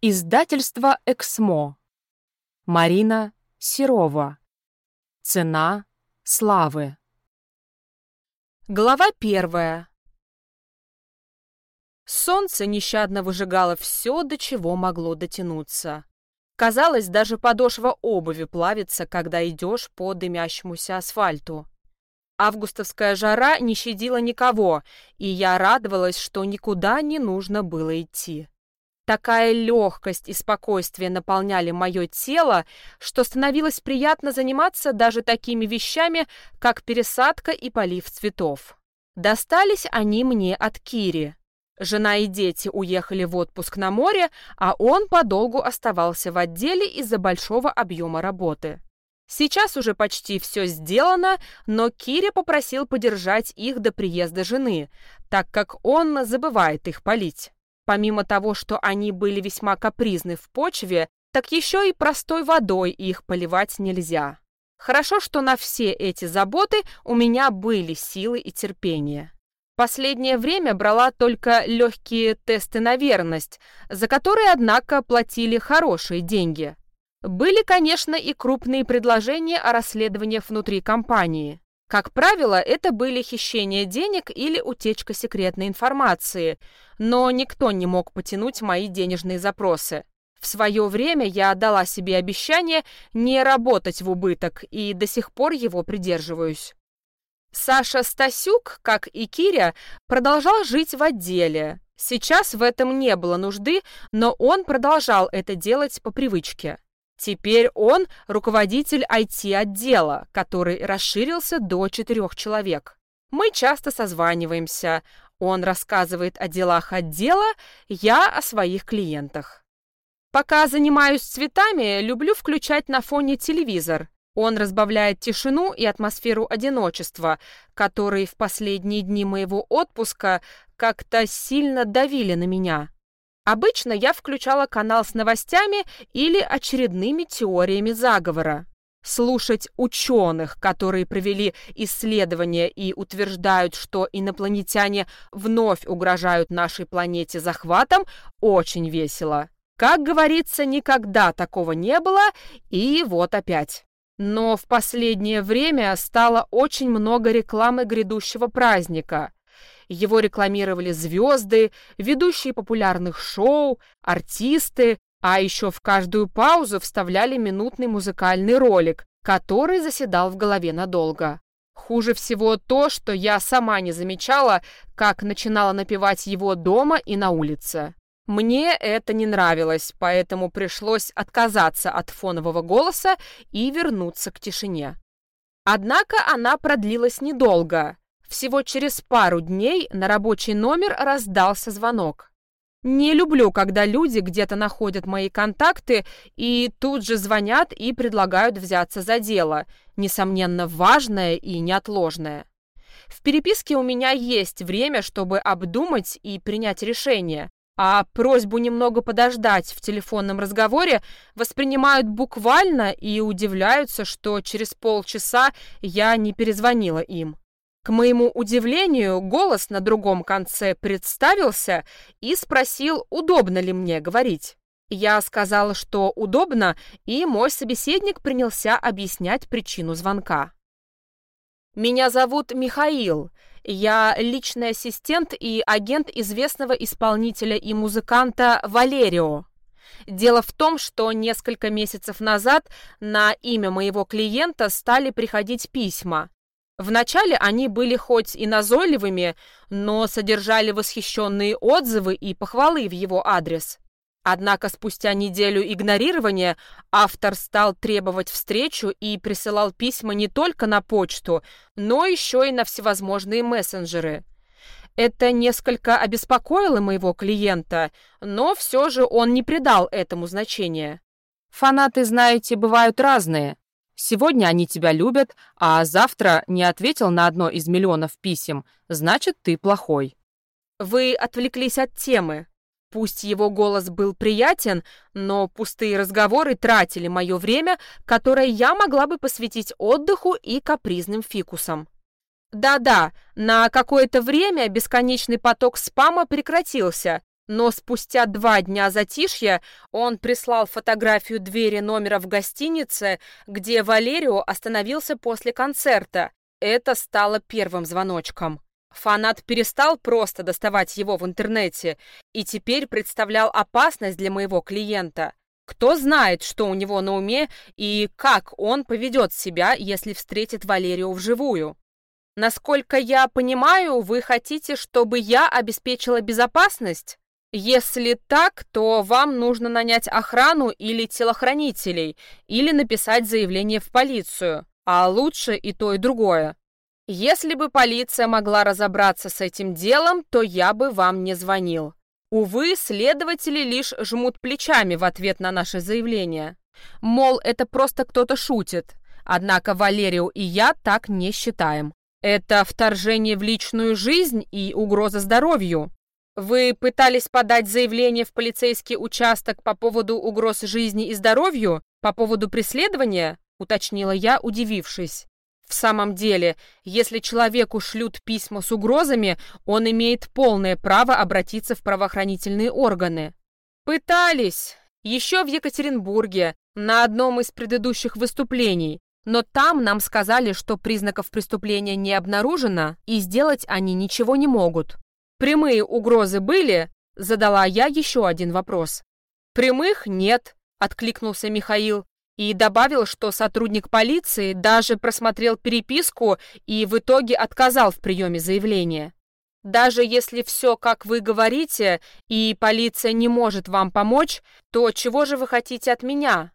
Издательство «Эксмо». Марина Серова. Цена славы. Глава первая. Солнце нещадно выжигало все, до чего могло дотянуться. Казалось, даже подошва обуви плавится, когда идешь по дымящемуся асфальту. Августовская жара не щадила никого, и я радовалась, что никуда не нужно было идти. Такая легкость и спокойствие наполняли мое тело, что становилось приятно заниматься даже такими вещами, как пересадка и полив цветов. Достались они мне от Кири. Жена и дети уехали в отпуск на море, а он подолгу оставался в отделе из-за большого объема работы. Сейчас уже почти все сделано, но Кири попросил подержать их до приезда жены, так как он забывает их полить. Помимо того, что они были весьма капризны в почве, так еще и простой водой их поливать нельзя. Хорошо, что на все эти заботы у меня были силы и терпение. Последнее время брала только легкие тесты на верность, за которые, однако, платили хорошие деньги. Были, конечно, и крупные предложения о расследованиях внутри компании. Как правило, это были хищение денег или утечка секретной информации, но никто не мог потянуть мои денежные запросы. В свое время я дала себе обещание не работать в убыток и до сих пор его придерживаюсь. Саша Стасюк, как и Киря, продолжал жить в отделе. Сейчас в этом не было нужды, но он продолжал это делать по привычке. Теперь он руководитель IT-отдела, который расширился до четырех человек. Мы часто созваниваемся. Он рассказывает о делах отдела, я о своих клиентах. Пока занимаюсь цветами, люблю включать на фоне телевизор. Он разбавляет тишину и атмосферу одиночества, которые в последние дни моего отпуска как-то сильно давили на меня. Обычно я включала канал с новостями или очередными теориями заговора. Слушать ученых, которые провели исследования и утверждают, что инопланетяне вновь угрожают нашей планете захватом, очень весело. Как говорится, никогда такого не было, и вот опять. Но в последнее время стало очень много рекламы грядущего праздника. Его рекламировали звезды, ведущие популярных шоу, артисты, а еще в каждую паузу вставляли минутный музыкальный ролик, который заседал в голове надолго. Хуже всего то, что я сама не замечала, как начинала напевать его дома и на улице. Мне это не нравилось, поэтому пришлось отказаться от фонового голоса и вернуться к тишине. Однако она продлилась недолго. Всего через пару дней на рабочий номер раздался звонок. Не люблю, когда люди где-то находят мои контакты и тут же звонят и предлагают взяться за дело, несомненно важное и неотложное. В переписке у меня есть время, чтобы обдумать и принять решение, а просьбу немного подождать в телефонном разговоре воспринимают буквально и удивляются, что через полчаса я не перезвонила им. К моему удивлению, голос на другом конце представился и спросил, удобно ли мне говорить. Я сказала, что удобно, и мой собеседник принялся объяснять причину звонка. «Меня зовут Михаил. Я личный ассистент и агент известного исполнителя и музыканта Валерио. Дело в том, что несколько месяцев назад на имя моего клиента стали приходить письма. Вначале они были хоть и назойливыми, но содержали восхищенные отзывы и похвалы в его адрес. Однако спустя неделю игнорирования автор стал требовать встречу и присылал письма не только на почту, но еще и на всевозможные мессенджеры. Это несколько обеспокоило моего клиента, но все же он не придал этому значения. Фанаты, знаете, бывают разные. Сегодня они тебя любят, а завтра не ответил на одно из миллионов писем, значит, ты плохой. Вы отвлеклись от темы. Пусть его голос был приятен, но пустые разговоры тратили мое время, которое я могла бы посвятить отдыху и капризным фикусам. Да-да, на какое-то время бесконечный поток спама прекратился, Но спустя два дня затишья он прислал фотографию двери номера в гостинице, где Валерио остановился после концерта. Это стало первым звоночком. Фанат перестал просто доставать его в интернете и теперь представлял опасность для моего клиента. Кто знает, что у него на уме и как он поведет себя, если встретит Валерию вживую. Насколько я понимаю, вы хотите, чтобы я обеспечила безопасность? Если так, то вам нужно нанять охрану или телохранителей, или написать заявление в полицию, а лучше и то, и другое. Если бы полиция могла разобраться с этим делом, то я бы вам не звонил. Увы, следователи лишь жмут плечами в ответ на наше заявление. Мол, это просто кто-то шутит. Однако Валерию и я так не считаем. Это вторжение в личную жизнь и угроза здоровью. Вы пытались подать заявление в полицейский участок по поводу угроз жизни и здоровью? По поводу преследования? Уточнила я, удивившись. В самом деле, если человеку шлют письма с угрозами, он имеет полное право обратиться в правоохранительные органы. Пытались. Еще в Екатеринбурге, на одном из предыдущих выступлений. Но там нам сказали, что признаков преступления не обнаружено, и сделать они ничего не могут. «Прямые угрозы были?» — задала я еще один вопрос. «Прямых нет», — откликнулся Михаил и добавил, что сотрудник полиции даже просмотрел переписку и в итоге отказал в приеме заявления. Даже если все, как вы говорите, и полиция не может вам помочь, то чего же вы хотите от меня?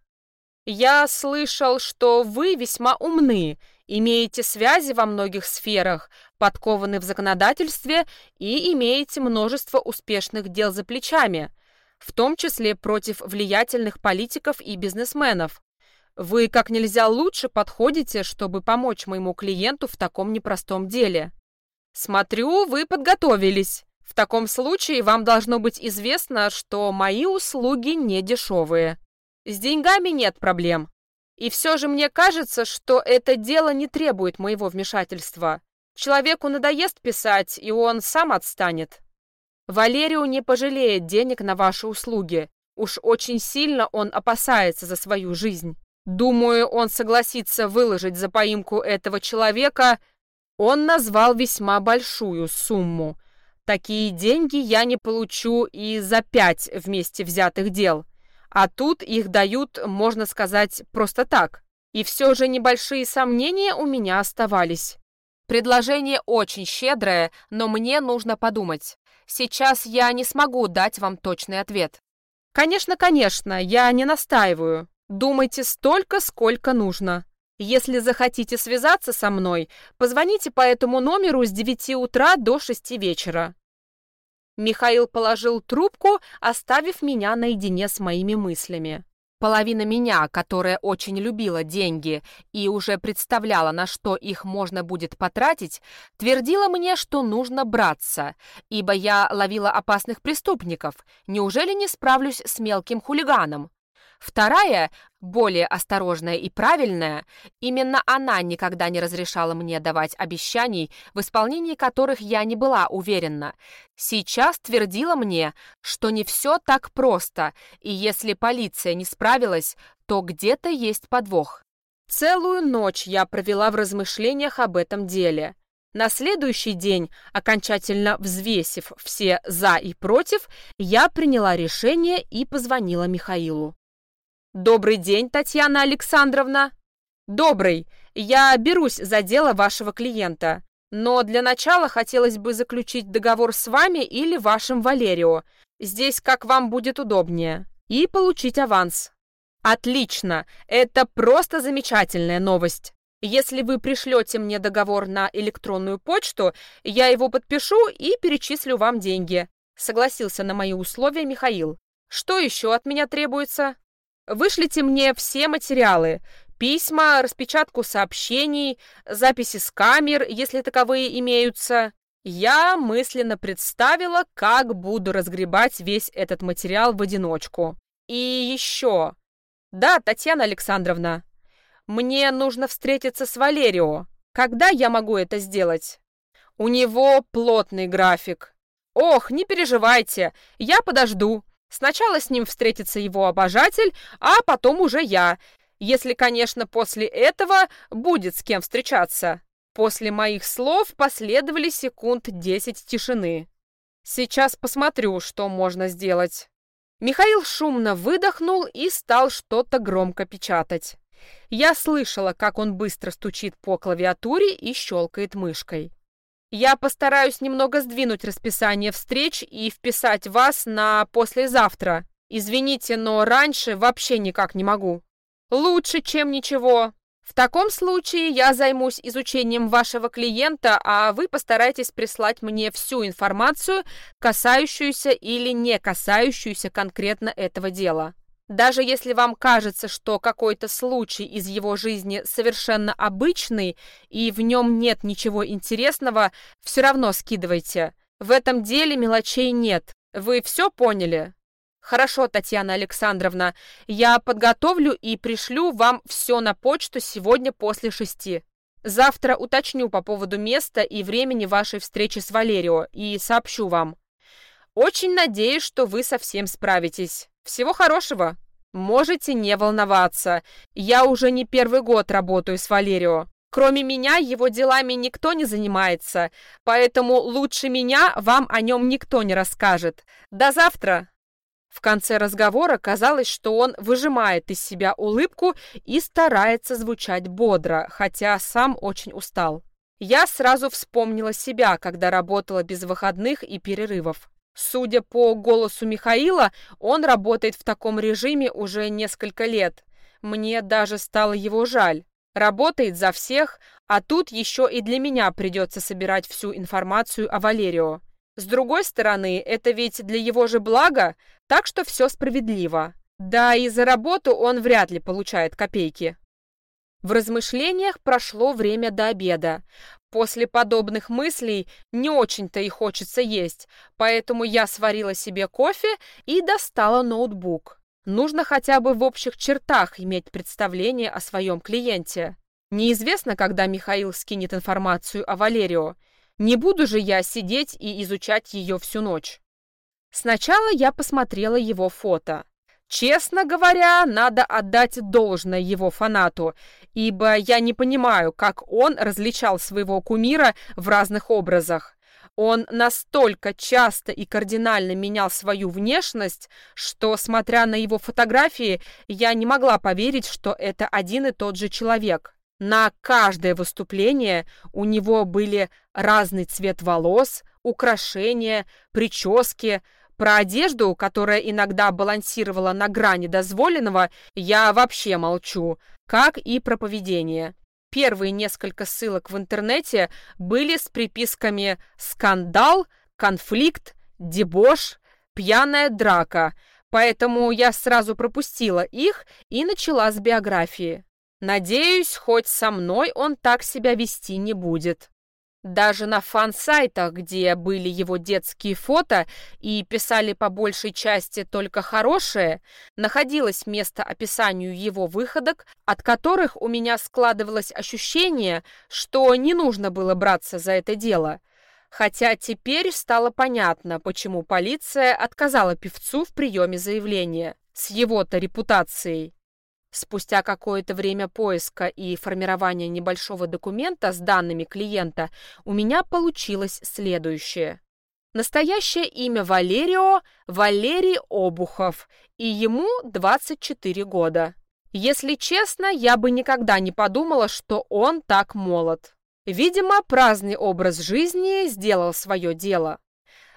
Я слышал, что вы весьма умны имеете связи во многих сферах, подкованы в законодательстве и имеете множество успешных дел за плечами, в том числе против влиятельных политиков и бизнесменов. Вы как нельзя лучше подходите, чтобы помочь моему клиенту в таком непростом деле. Смотрю, вы подготовились. В таком случае вам должно быть известно, что мои услуги не дешевые. С деньгами нет проблем. И все же мне кажется, что это дело не требует моего вмешательства. Человеку надоест писать, и он сам отстанет. Валерию не пожалеет денег на ваши услуги. Уж очень сильно он опасается за свою жизнь. Думаю, он согласится выложить за поимку этого человека. Он назвал весьма большую сумму. Такие деньги я не получу и за пять вместе взятых дел. А тут их дают, можно сказать, просто так. И все же небольшие сомнения у меня оставались. Предложение очень щедрое, но мне нужно подумать. Сейчас я не смогу дать вам точный ответ. Конечно, конечно, я не настаиваю. Думайте столько, сколько нужно. Если захотите связаться со мной, позвоните по этому номеру с 9 утра до 6 вечера. Михаил положил трубку, оставив меня наедине с моими мыслями. Половина меня, которая очень любила деньги и уже представляла, на что их можно будет потратить, твердила мне, что нужно браться, ибо я ловила опасных преступников. Неужели не справлюсь с мелким хулиганом? Вторая, более осторожная и правильная, именно она никогда не разрешала мне давать обещаний, в исполнении которых я не была уверена. Сейчас твердила мне, что не все так просто, и если полиция не справилась, то где-то есть подвох. Целую ночь я провела в размышлениях об этом деле. На следующий день, окончательно взвесив все «за» и «против», я приняла решение и позвонила Михаилу. «Добрый день, Татьяна Александровна!» «Добрый! Я берусь за дело вашего клиента. Но для начала хотелось бы заключить договор с вами или вашим Валерио. Здесь как вам будет удобнее. И получить аванс». «Отлично! Это просто замечательная новость!» Если вы пришлете мне договор на электронную почту, я его подпишу и перечислю вам деньги. Согласился на мои условия Михаил. Что еще от меня требуется? Вышлите мне все материалы, письма, распечатку сообщений, записи с камер, если таковые имеются. Я мысленно представила, как буду разгребать весь этот материал в одиночку. И еще. Да, Татьяна Александровна, мне нужно встретиться с Валерио. Когда я могу это сделать? У него плотный график. «Ох, не переживайте, я подожду. Сначала с ним встретится его обожатель, а потом уже я, если, конечно, после этого будет с кем встречаться». После моих слов последовали секунд десять тишины. «Сейчас посмотрю, что можно сделать». Михаил шумно выдохнул и стал что-то громко печатать. Я слышала, как он быстро стучит по клавиатуре и щелкает мышкой. Я постараюсь немного сдвинуть расписание встреч и вписать вас на послезавтра. Извините, но раньше вообще никак не могу. Лучше, чем ничего. В таком случае я займусь изучением вашего клиента, а вы постарайтесь прислать мне всю информацию, касающуюся или не касающуюся конкретно этого дела. Даже если вам кажется, что какой-то случай из его жизни совершенно обычный и в нем нет ничего интересного, все равно скидывайте. В этом деле мелочей нет. Вы все поняли? Хорошо, Татьяна Александровна, я подготовлю и пришлю вам все на почту сегодня после шести. Завтра уточню по поводу места и времени вашей встречи с Валерио и сообщу вам. Очень надеюсь, что вы совсем справитесь. Всего хорошего. Можете не волноваться. Я уже не первый год работаю с Валерио. Кроме меня, его делами никто не занимается, поэтому лучше меня вам о нем никто не расскажет. До завтра!» В конце разговора казалось, что он выжимает из себя улыбку и старается звучать бодро, хотя сам очень устал. Я сразу вспомнила себя, когда работала без выходных и перерывов. Судя по голосу Михаила, он работает в таком режиме уже несколько лет. Мне даже стало его жаль. Работает за всех, а тут еще и для меня придется собирать всю информацию о Валерио. С другой стороны, это ведь для его же блага, так что все справедливо. Да и за работу он вряд ли получает копейки. В размышлениях прошло время до обеда. После подобных мыслей не очень-то и хочется есть, поэтому я сварила себе кофе и достала ноутбук. Нужно хотя бы в общих чертах иметь представление о своем клиенте. Неизвестно, когда Михаил скинет информацию о Валерио. Не буду же я сидеть и изучать ее всю ночь. Сначала я посмотрела его фото. Честно говоря, надо отдать должное его фанату, ибо я не понимаю, как он различал своего кумира в разных образах. Он настолько часто и кардинально менял свою внешность, что, смотря на его фотографии, я не могла поверить, что это один и тот же человек. На каждое выступление у него были разный цвет волос, украшения, прически, про одежду, которая иногда балансировала на грани дозволенного, я вообще молчу, как и про поведение. Первые несколько ссылок в интернете были с приписками «скандал», «конфликт», «дебош», «пьяная драка», поэтому я сразу пропустила их и начала с биографии. Надеюсь, хоть со мной он так себя вести не будет. Даже на фан-сайтах, где были его детские фото и писали по большей части только хорошее, находилось место описанию его выходок, от которых у меня складывалось ощущение, что не нужно было браться за это дело. Хотя теперь стало понятно, почему полиция отказала певцу в приеме заявления с его-то репутацией. Спустя какое-то время поиска и формирования небольшого документа с данными клиента у меня получилось следующее. Настоящее имя Валерио – Валерий Обухов, и ему 24 года. Если честно, я бы никогда не подумала, что он так молод. Видимо, праздный образ жизни сделал свое дело.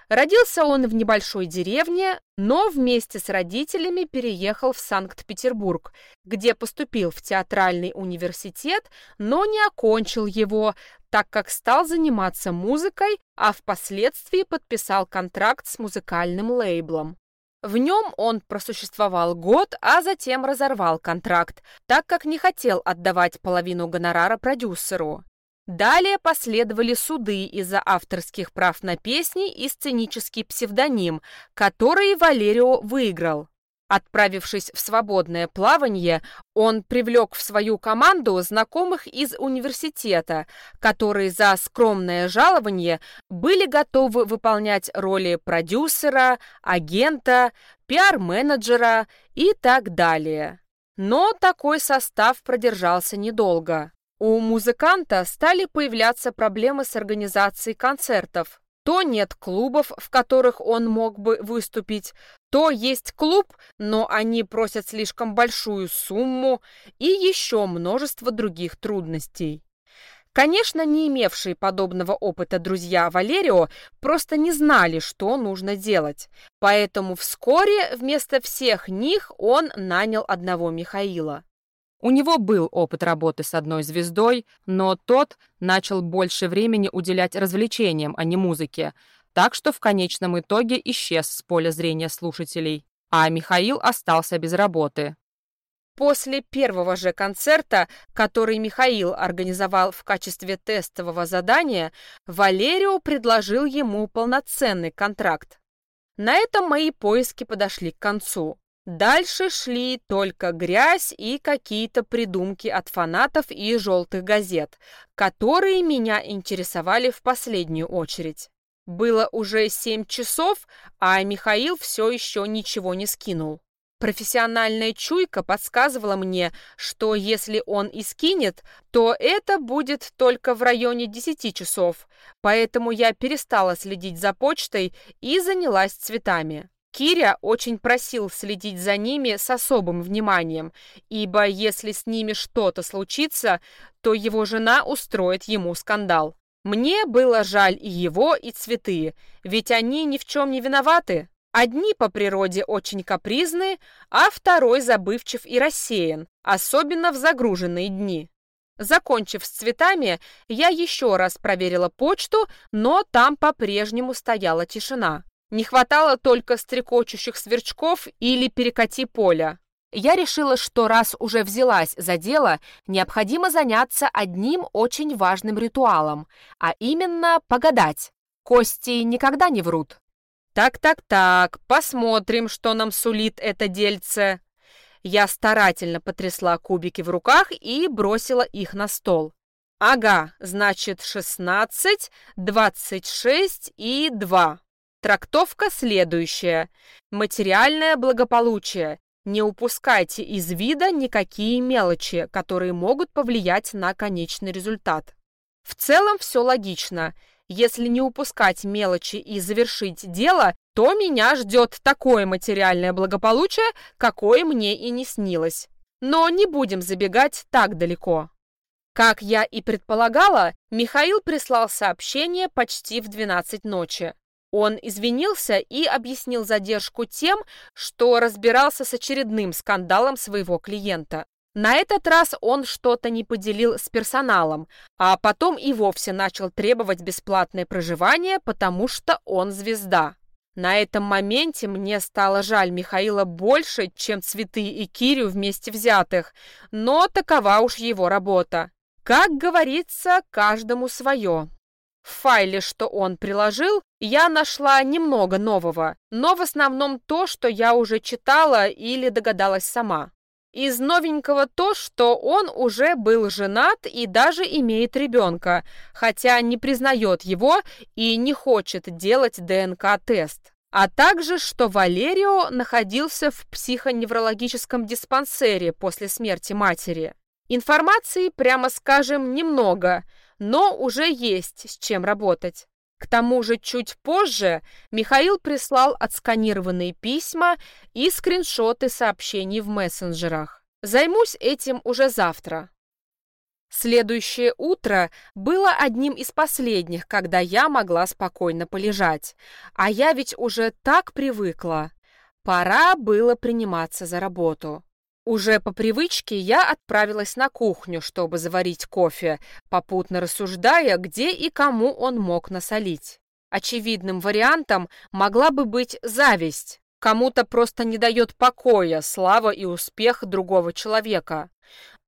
Родился он в небольшой деревне, но вместе с родителями переехал в Санкт-Петербург, где поступил в театральный университет, но не окончил его, так как стал заниматься музыкой, а впоследствии подписал контракт с музыкальным лейблом. В нем он просуществовал год, а затем разорвал контракт, так как не хотел отдавать половину гонорара продюсеру. Далее последовали суды из-за авторских прав на песни и сценический псевдоним, который Валерио выиграл. Отправившись в свободное плавание, он привлек в свою команду знакомых из университета, которые за скромное жалование были готовы выполнять роли продюсера, агента, пиар-менеджера и так далее. Но такой состав продержался недолго. У музыканта стали появляться проблемы с организацией концертов. То нет клубов, в которых он мог бы выступить, то есть клуб, но они просят слишком большую сумму и еще множество других трудностей. Конечно, не имевшие подобного опыта друзья Валерио просто не знали, что нужно делать, поэтому вскоре вместо всех них он нанял одного Михаила. У него был опыт работы с одной звездой, но тот начал больше времени уделять развлечениям, а не музыке, так что в конечном итоге исчез с поля зрения слушателей, а Михаил остался без работы. После первого же концерта, который Михаил организовал в качестве тестового задания, Валерио предложил ему полноценный контракт. На этом мои поиски подошли к концу. Дальше шли только грязь и какие-то придумки от фанатов и желтых газет, которые меня интересовали в последнюю очередь. Было уже семь часов, а Михаил все еще ничего не скинул. Профессиональная чуйка подсказывала мне, что если он и скинет, то это будет только в районе десяти часов, поэтому я перестала следить за почтой и занялась цветами. Киря очень просил следить за ними с особым вниманием, ибо если с ними что-то случится, то его жена устроит ему скандал. Мне было жаль и его, и цветы, ведь они ни в чем не виноваты. Одни по природе очень капризны, а второй забывчив и рассеян, особенно в загруженные дни. Закончив с цветами, я еще раз проверила почту, но там по-прежнему стояла тишина. Не хватало только стрекочущих сверчков или перекати поля. Я решила, что раз уже взялась за дело, необходимо заняться одним очень важным ритуалом, а именно погадать. Кости никогда не врут. Так-так-так, посмотрим, что нам сулит это дельце. Я старательно потрясла кубики в руках и бросила их на стол. Ага, значит, 16, 26 и 2. Трактовка следующая. Материальное благополучие. Не упускайте из вида никакие мелочи, которые могут повлиять на конечный результат. В целом все логично. Если не упускать мелочи и завершить дело, то меня ждет такое материальное благополучие, какое мне и не снилось. Но не будем забегать так далеко. Как я и предполагала, Михаил прислал сообщение почти в 12 ночи. Он извинился и объяснил задержку тем, что разбирался с очередным скандалом своего клиента. На этот раз он что-то не поделил с персоналом, а потом и вовсе начал требовать бесплатное проживание, потому что он звезда. На этом моменте мне стало жаль Михаила больше, чем цветы и Кирю вместе взятых, но такова уж его работа. Как говорится, каждому свое. В файле, что он приложил, я нашла немного нового, но в основном то, что я уже читала или догадалась сама. Из новенького то, что он уже был женат и даже имеет ребенка, хотя не признает его и не хочет делать ДНК-тест. А также, что Валерио находился в психоневрологическом диспансере после смерти матери. Информации, прямо скажем, немного – но уже есть с чем работать. К тому же чуть позже Михаил прислал отсканированные письма и скриншоты сообщений в мессенджерах. Займусь этим уже завтра. Следующее утро было одним из последних, когда я могла спокойно полежать. А я ведь уже так привыкла. Пора было приниматься за работу. Уже по привычке я отправилась на кухню, чтобы заварить кофе, попутно рассуждая, где и кому он мог насолить. Очевидным вариантом могла бы быть зависть. Кому-то просто не дает покоя слава и успех другого человека.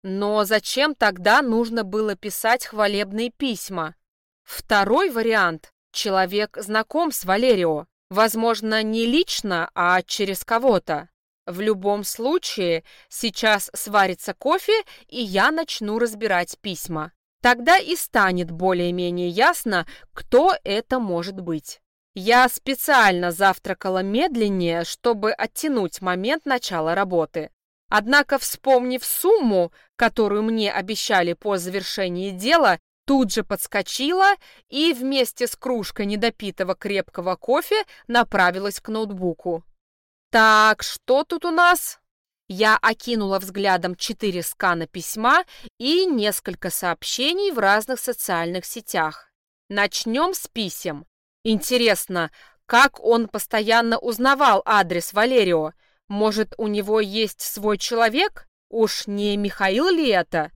Но зачем тогда нужно было писать хвалебные письма? Второй вариант. Человек знаком с Валерио. Возможно, не лично, а через кого-то. В любом случае, сейчас сварится кофе, и я начну разбирать письма. Тогда и станет более-менее ясно, кто это может быть. Я специально завтракала медленнее, чтобы оттянуть момент начала работы. Однако, вспомнив сумму, которую мне обещали по завершении дела, тут же подскочила и вместе с кружкой недопитого крепкого кофе направилась к ноутбуку. «Так, что тут у нас?» Я окинула взглядом четыре скана письма и несколько сообщений в разных социальных сетях. Начнем с писем. Интересно, как он постоянно узнавал адрес Валерио? Может, у него есть свой человек? Уж не Михаил ли это?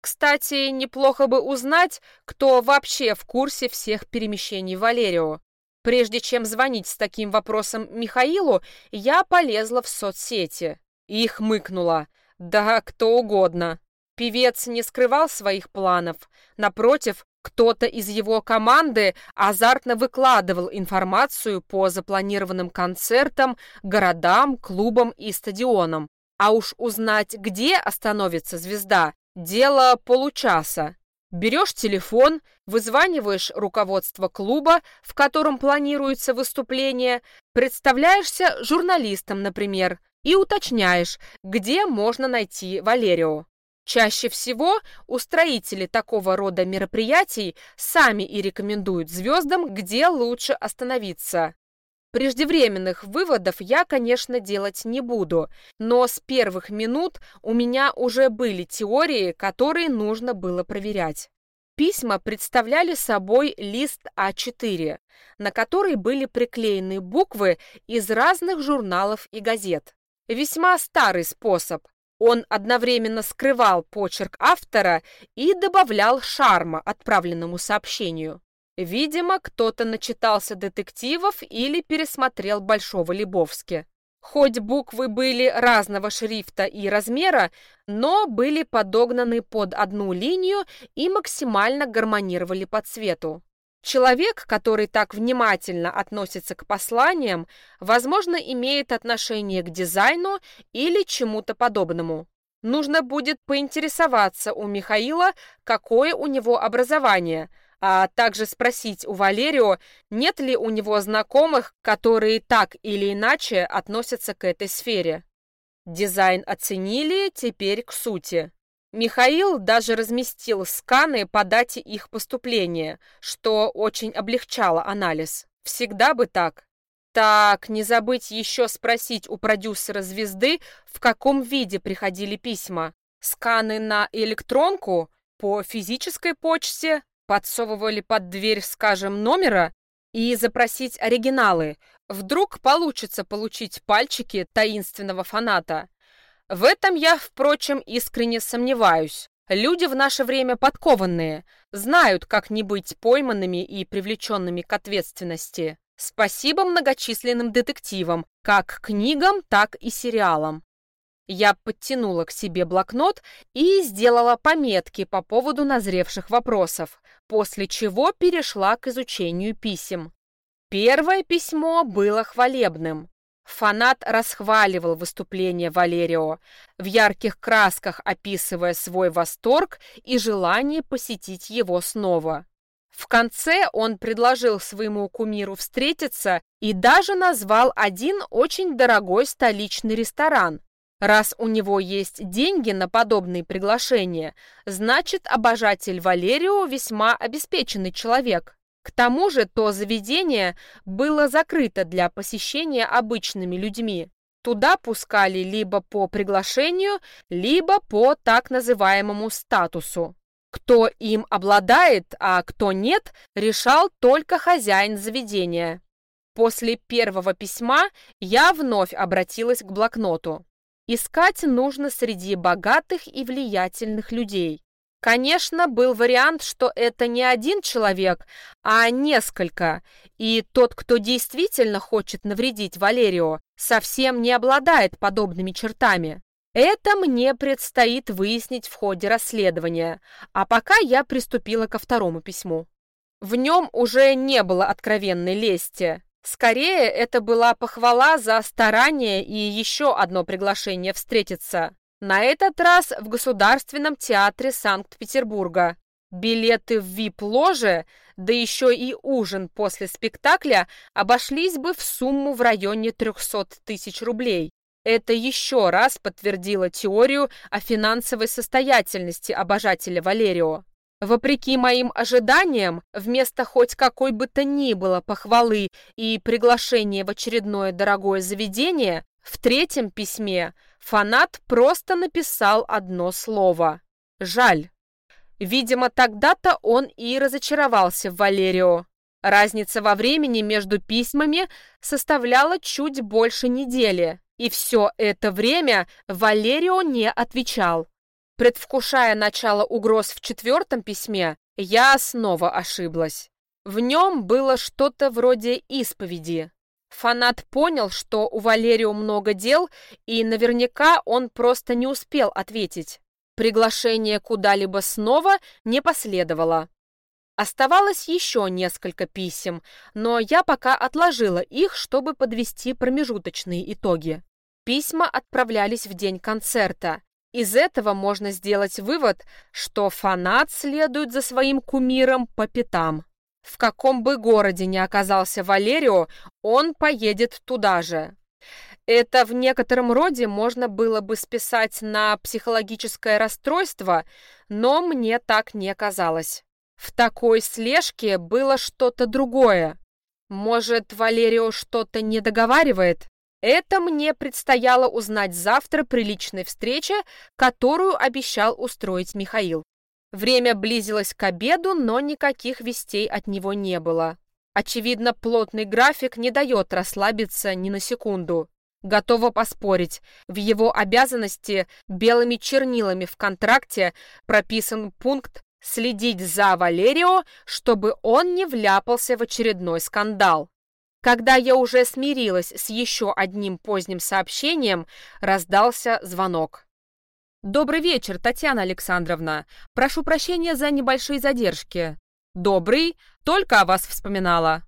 Кстати, неплохо бы узнать, кто вообще в курсе всех перемещений Валерио. Прежде чем звонить с таким вопросом Михаилу, я полезла в соцсети и хмыкнула. Да, кто угодно. Певец не скрывал своих планов. Напротив, кто-то из его команды азартно выкладывал информацию по запланированным концертам, городам, клубам и стадионам. А уж узнать, где остановится звезда, дело получаса. Берешь телефон, вызваниваешь руководство клуба, в котором планируется выступление, представляешься журналистом, например, и уточняешь, где можно найти Валерио. Чаще всего устроители такого рода мероприятий сами и рекомендуют звездам, где лучше остановиться. Преждевременных выводов я, конечно, делать не буду, но с первых минут у меня уже были теории, которые нужно было проверять. Письма представляли собой лист А4, на который были приклеены буквы из разных журналов и газет. Весьма старый способ, он одновременно скрывал почерк автора и добавлял шарма отправленному сообщению. Видимо, кто-то начитался детективов или пересмотрел Большого Лебовски. Хоть буквы были разного шрифта и размера, но были подогнаны под одну линию и максимально гармонировали по цвету. Человек, который так внимательно относится к посланиям, возможно, имеет отношение к дизайну или чему-то подобному. Нужно будет поинтересоваться у Михаила, какое у него образование, а также спросить у Валерио, нет ли у него знакомых, которые так или иначе относятся к этой сфере. Дизайн оценили, теперь к сути. Михаил даже разместил сканы по дате их поступления, что очень облегчало анализ. Всегда бы так. Так, не забыть еще спросить у продюсера «Звезды», в каком виде приходили письма. Сканы на электронку, по физической почте, подсовывали под дверь, скажем, номера, и запросить оригиналы. Вдруг получится получить пальчики таинственного фаната. В этом я, впрочем, искренне сомневаюсь. Люди в наше время подкованные, знают, как не быть пойманными и привлеченными к ответственности. Спасибо многочисленным детективам, как книгам, так и сериалам. Я подтянула к себе блокнот и сделала пометки по поводу назревших вопросов, после чего перешла к изучению писем. Первое письмо было хвалебным. Фанат расхваливал выступление Валерио, в ярких красках описывая свой восторг и желание посетить его снова. В конце он предложил своему кумиру встретиться и даже назвал один очень дорогой столичный ресторан. Раз у него есть деньги на подобные приглашения, значит, обожатель Валерио весьма обеспеченный человек. К тому же то заведение было закрыто для посещения обычными людьми. Туда пускали либо по приглашению, либо по так называемому статусу. Кто им обладает, а кто нет, решал только хозяин заведения. После первого письма я вновь обратилась к блокноту. Искать нужно среди богатых и влиятельных людей. Конечно, был вариант, что это не один человек, а несколько, и тот, кто действительно хочет навредить Валерио, совсем не обладает подобными чертами. Это мне предстоит выяснить в ходе расследования, а пока я приступила ко второму письму. В нем уже не было откровенной лести. Скорее, это была похвала за старание и еще одно приглашение встретиться. На этот раз в Государственном театре Санкт-Петербурга. Билеты в вип-ложе, да еще и ужин после спектакля обошлись бы в сумму в районе 300 тысяч рублей. Это еще раз подтвердило теорию о финансовой состоятельности обожателя Валерио. Вопреки моим ожиданиям, вместо хоть какой бы то ни было похвалы и приглашения в очередное дорогое заведение, в третьем письме фанат просто написал одно слово «Жаль». Видимо, тогда-то он и разочаровался в Валерио. Разница во времени между письмами составляла чуть больше недели, и все это время Валерио не отвечал. Предвкушая начало угроз в четвертом письме, я снова ошиблась. В нем было что-то вроде исповеди. Фанат понял, что у Валерио много дел, и наверняка он просто не успел ответить. Приглашение куда-либо снова не последовало. Оставалось еще несколько писем, но я пока отложила их, чтобы подвести промежуточные итоги. Письма отправлялись в день концерта, из этого можно сделать вывод, что фанат следует за своим кумиром по пятам. В каком бы городе ни оказался Валерио, он поедет туда же. Это в некотором роде можно было бы списать на психологическое расстройство, но мне так не казалось. В такой слежке было что-то другое. Может, Валерио что-то не договаривает? Это мне предстояло узнать завтра при личной встрече, которую обещал устроить Михаил. Время близилось к обеду, но никаких вестей от него не было. Очевидно, плотный график не дает расслабиться ни на секунду. Готова поспорить, в его обязанности белыми чернилами в контракте прописан пункт следить за Валерио, чтобы он не вляпался в очередной скандал. Когда я уже смирилась с еще одним поздним сообщением, раздался звонок. «Добрый вечер, Татьяна Александровна. Прошу прощения за небольшие задержки». «Добрый, только о вас вспоминала».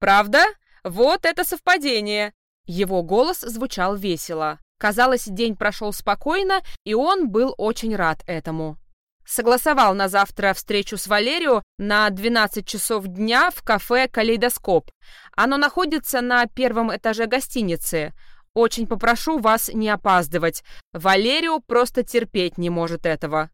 «Правда? Вот это совпадение!» Его голос звучал весело. Казалось, день прошел спокойно, и он был очень рад этому. Согласовал на завтра встречу с Валерио на 12 часов дня в кафе «Калейдоскоп». Оно находится на первом этаже гостиницы. Очень попрошу вас не опаздывать. Валерио просто терпеть не может этого.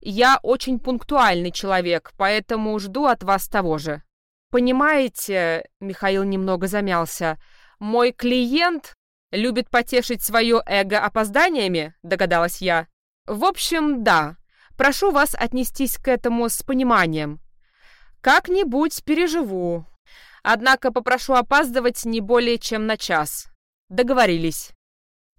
Я очень пунктуальный человек, поэтому жду от вас того же. Понимаете, Михаил немного замялся, мой клиент любит потешить свое эго опозданиями, догадалась я. В общем, да. Прошу вас отнестись к этому с пониманием. Как-нибудь переживу. Однако попрошу опаздывать не более чем на час. Договорились.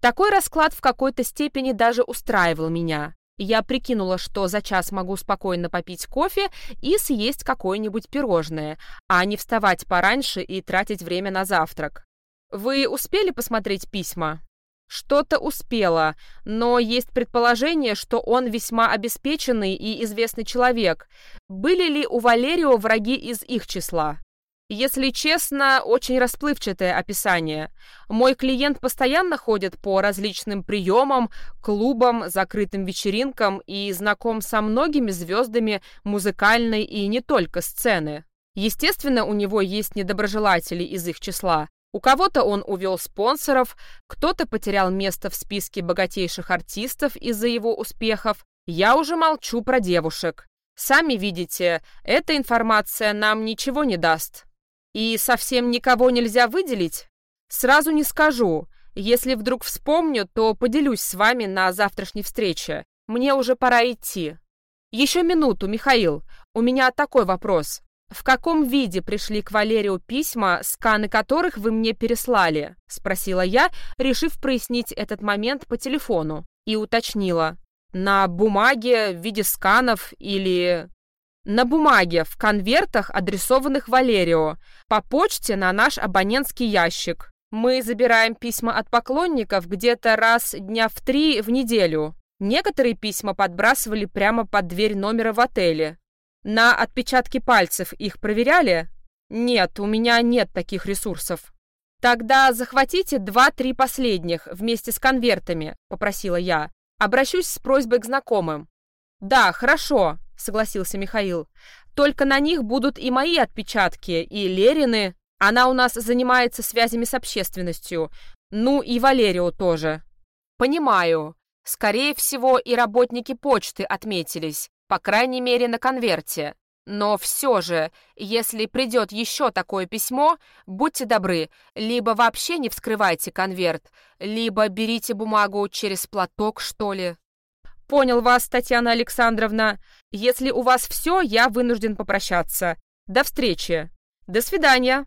Такой расклад в какой-то степени даже устраивал меня. Я прикинула, что за час могу спокойно попить кофе и съесть какое-нибудь пирожное, а не вставать пораньше и тратить время на завтрак. Вы успели посмотреть письма? Что-то успела, но есть предположение, что он весьма обеспеченный и известный человек. Были ли у Валерио враги из их числа? Если честно, очень расплывчатое описание. Мой клиент постоянно ходит по различным приемам, клубам, закрытым вечеринкам и знаком со многими звездами музыкальной и не только сцены. Естественно, у него есть недоброжелатели из их числа, у кого-то он увел спонсоров, кто-то потерял место в списке богатейших артистов из-за его успехов. Я уже молчу про девушек. Сами видите, эта информация нам ничего не даст. И совсем никого нельзя выделить? Сразу не скажу. Если вдруг вспомню, то поделюсь с вами на завтрашней встрече. Мне уже пора идти. Еще минуту, Михаил. У меня такой вопрос. «В каком виде пришли к Валерию письма, сканы которых вы мне переслали?» — спросила я, решив прояснить этот момент по телефону, и уточнила. «На бумаге, в виде сканов или...» «На бумаге, в конвертах, адресованных Валерио, по почте на наш абонентский ящик. Мы забираем письма от поклонников где-то раз дня в три в неделю. Некоторые письма подбрасывали прямо под дверь номера в отеле. На отпечатки пальцев их проверяли? Нет, у меня нет таких ресурсов. «Тогда захватите два-три последних вместе с конвертами», — попросила я. «Обращусь с просьбой к знакомым». «Да, хорошо», — согласился Михаил. «Только на них будут и мои отпечатки, и Лерины. Она у нас занимается связями с общественностью. Ну и Валерио тоже». «Понимаю. Скорее всего, и работники почты отметились, по крайней мере, на конверте. Но все же, если придет еще такое письмо, будьте добры, либо вообще не вскрывайте конверт, либо берите бумагу через платок, что ли. Понял вас, Татьяна Александровна. Если у вас все, я вынужден попрощаться. До встречи. До свидания.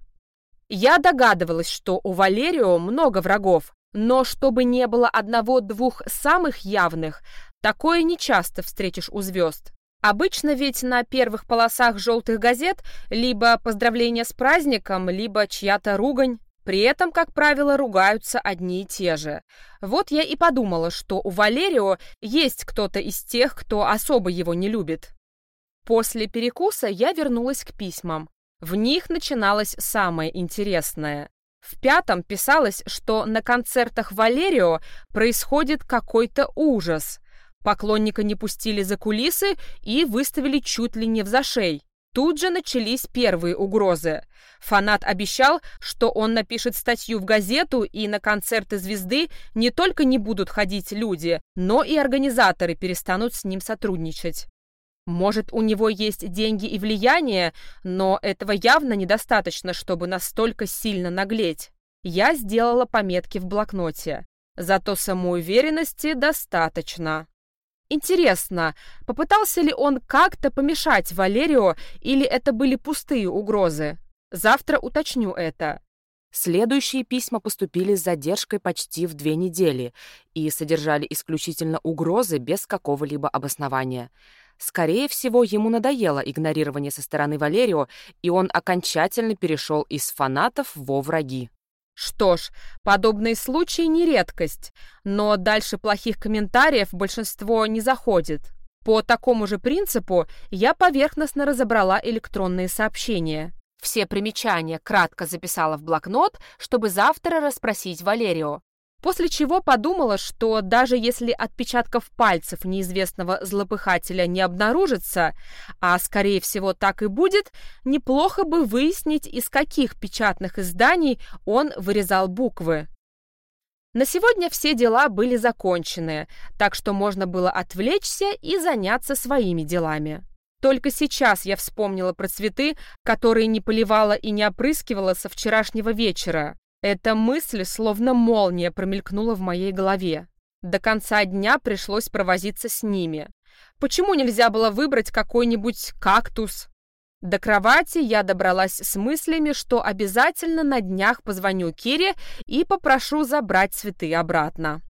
Я догадывалась, что у Валерио много врагов, но чтобы не было одного-двух самых явных, такое нечасто встретишь у звезд. Обычно ведь на первых полосах желтых газет либо поздравления с праздником, либо чья-то ругань. При этом, как правило, ругаются одни и те же. Вот я и подумала, что у Валерио есть кто-то из тех, кто особо его не любит. После перекуса я вернулась к письмам. В них начиналось самое интересное. В пятом писалось, что на концертах Валерио происходит какой-то ужас – Поклонника не пустили за кулисы и выставили чуть ли не в зашей. Тут же начались первые угрозы. Фанат обещал, что он напишет статью в газету, и на концерты звезды не только не будут ходить люди, но и организаторы перестанут с ним сотрудничать. Может, у него есть деньги и влияние, но этого явно недостаточно, чтобы настолько сильно наглеть. Я сделала пометки в блокноте. Зато самоуверенности достаточно. Интересно, попытался ли он как-то помешать Валерио, или это были пустые угрозы? Завтра уточню это. Следующие письма поступили с задержкой почти в две недели и содержали исключительно угрозы без какого-либо обоснования. Скорее всего, ему надоело игнорирование со стороны Валерио, и он окончательно перешел из фанатов во враги. Что ж, подобные случаи не редкость, но дальше плохих комментариев большинство не заходит. По такому же принципу я поверхностно разобрала электронные сообщения. Все примечания кратко записала в блокнот, чтобы завтра расспросить Валерио. После чего подумала, что даже если отпечатков пальцев неизвестного злопыхателя не обнаружится, а скорее всего так и будет, неплохо бы выяснить, из каких печатных изданий он вырезал буквы. На сегодня все дела были закончены, так что можно было отвлечься и заняться своими делами. Только сейчас я вспомнила про цветы, которые не поливала и не опрыскивала со вчерашнего вечера. Эта мысль, словно молния, промелькнула в моей голове. До конца дня пришлось провозиться с ними. Почему нельзя было выбрать какой-нибудь кактус? До кровати я добралась с мыслями, что обязательно на днях позвоню Кире и попрошу забрать цветы обратно.